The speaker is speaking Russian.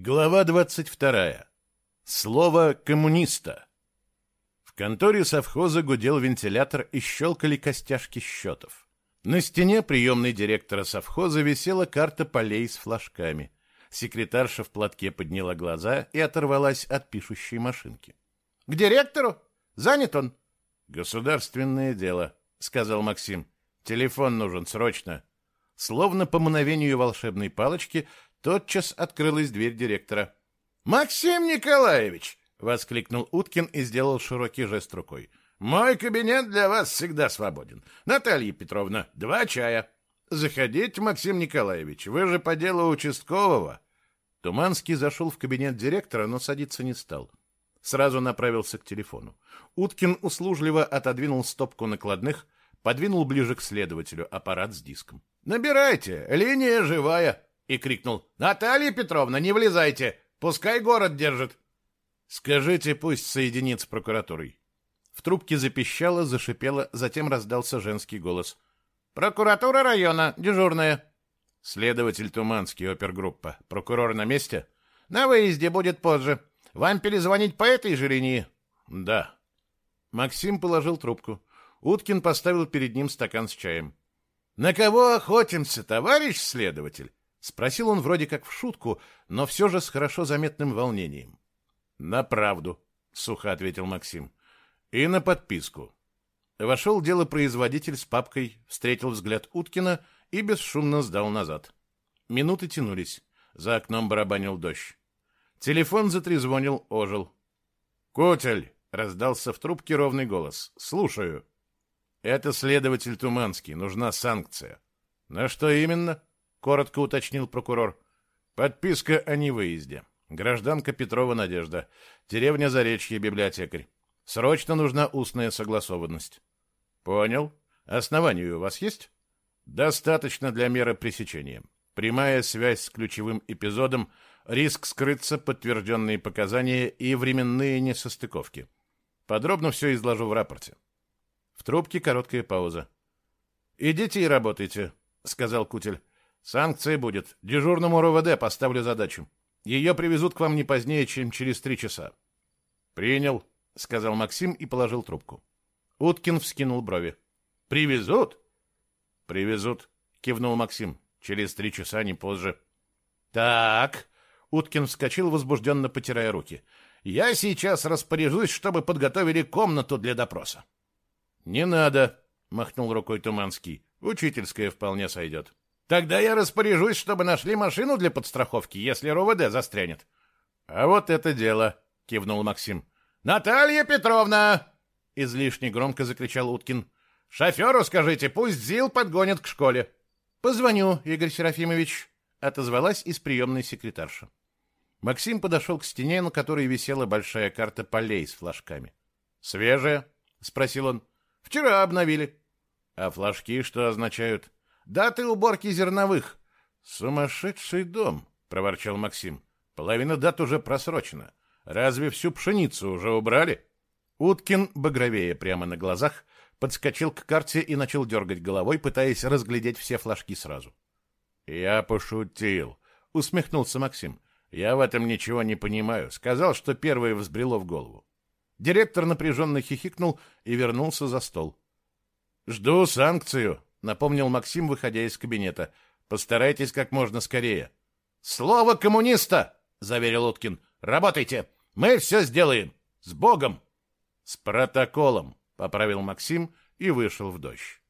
Глава 22. Слово коммуниста. В конторе совхоза гудел вентилятор и щелкали костяшки счетов. На стене приемной директора совхоза висела карта полей с флажками. Секретарша в платке подняла глаза и оторвалась от пишущей машинки. — К директору? Занят он? — Государственное дело, — сказал Максим. — Телефон нужен срочно. Словно по мановению волшебной палочки Тотчас открылась дверь директора. «Максим Николаевич!» — воскликнул Уткин и сделал широкий жест рукой. «Мой кабинет для вас всегда свободен. Наталья Петровна, два чая. Заходите, Максим Николаевич, вы же по делу участкового». Туманский зашел в кабинет директора, но садиться не стал. Сразу направился к телефону. Уткин услужливо отодвинул стопку накладных, подвинул ближе к следователю аппарат с диском. «Набирайте, линия живая!» И крикнул «Наталья Петровна, не влезайте! Пускай город держит!» «Скажите, пусть соединит с прокуратурой». В трубке запищало, зашипело, затем раздался женский голос. «Прокуратура района, дежурная». «Следователь Туманский, опергруппа. Прокурор на месте?» «На выезде, будет позже. Вам перезвонить по этой же линии?» «Да». Максим положил трубку. Уткин поставил перед ним стакан с чаем. «На кого охотимся, товарищ следователь?» Спросил он вроде как в шутку, но все же с хорошо заметным волнением. «На правду», — сухо ответил Максим. «И на подписку». Вошел делопроизводитель с папкой, встретил взгляд Уткина и бесшумно сдал назад. Минуты тянулись. За окном барабанил дождь. Телефон затрезвонил, ожил. «Котель!» — раздался в трубке ровный голос. «Слушаю». «Это следователь Туманский. Нужна санкция». «На что именно?» — коротко уточнил прокурор. «Подписка о невыезде. Гражданка Петрова Надежда. Деревня Заречье, библиотекарь. Срочно нужна устная согласованность». «Понял. Основания у вас есть?» «Достаточно для меры пресечения. Прямая связь с ключевым эпизодом, риск скрыться, подтвержденные показания и временные несостыковки. Подробно все изложу в рапорте». В трубке короткая пауза. «Идите и работайте», — сказал Кутель. Санкция будет. Дежурному РОВД поставлю задачу. Ее привезут к вам не позднее, чем через три часа. Принял, сказал Максим и положил трубку. Уткин вскинул брови. Привезут? Привезут, кивнул Максим. Через три часа, не позже. Так, Уткин вскочил, возбужденно потирая руки. Я сейчас распоряжусь, чтобы подготовили комнату для допроса. Не надо, махнул рукой Туманский. Учительская вполне сойдет. Тогда я распоряжусь, чтобы нашли машину для подстраховки, если РОВД застрянет. А вот это дело, кивнул Максим. Наталья Петровна! излишне громко закричал Уткин. Шоферу скажите, пусть ЗИЛ подгонит к школе. Позвоню, Игорь Серафимович, отозвалась из приемной секретарша. Максим подошел к стене, на которой висела большая карта полей с флажками. «Свежая?» — спросил он. «Вчера обновили». «А флажки что означают?» Даты уборки зерновых. Сумасшедший дом, проворчал Максим. Половина дат уже просрочена. Разве всю пшеницу уже убрали? Уткин, багровее прямо на глазах, подскочил к карте и начал дергать головой, пытаясь разглядеть все флажки сразу. «Я пошутил», — усмехнулся Максим. «Я в этом ничего не понимаю. Сказал, что первое взбрело в голову». Директор напряженно хихикнул и вернулся за стол. «Жду санкцию», напомнил Максим, выходя из кабинета. Постарайтесь как можно скорее. Слово коммуниста, заверил Уткин. Работайте. Мы все сделаем. С Богом. С протоколом, поправил Максим и вышел в дождь.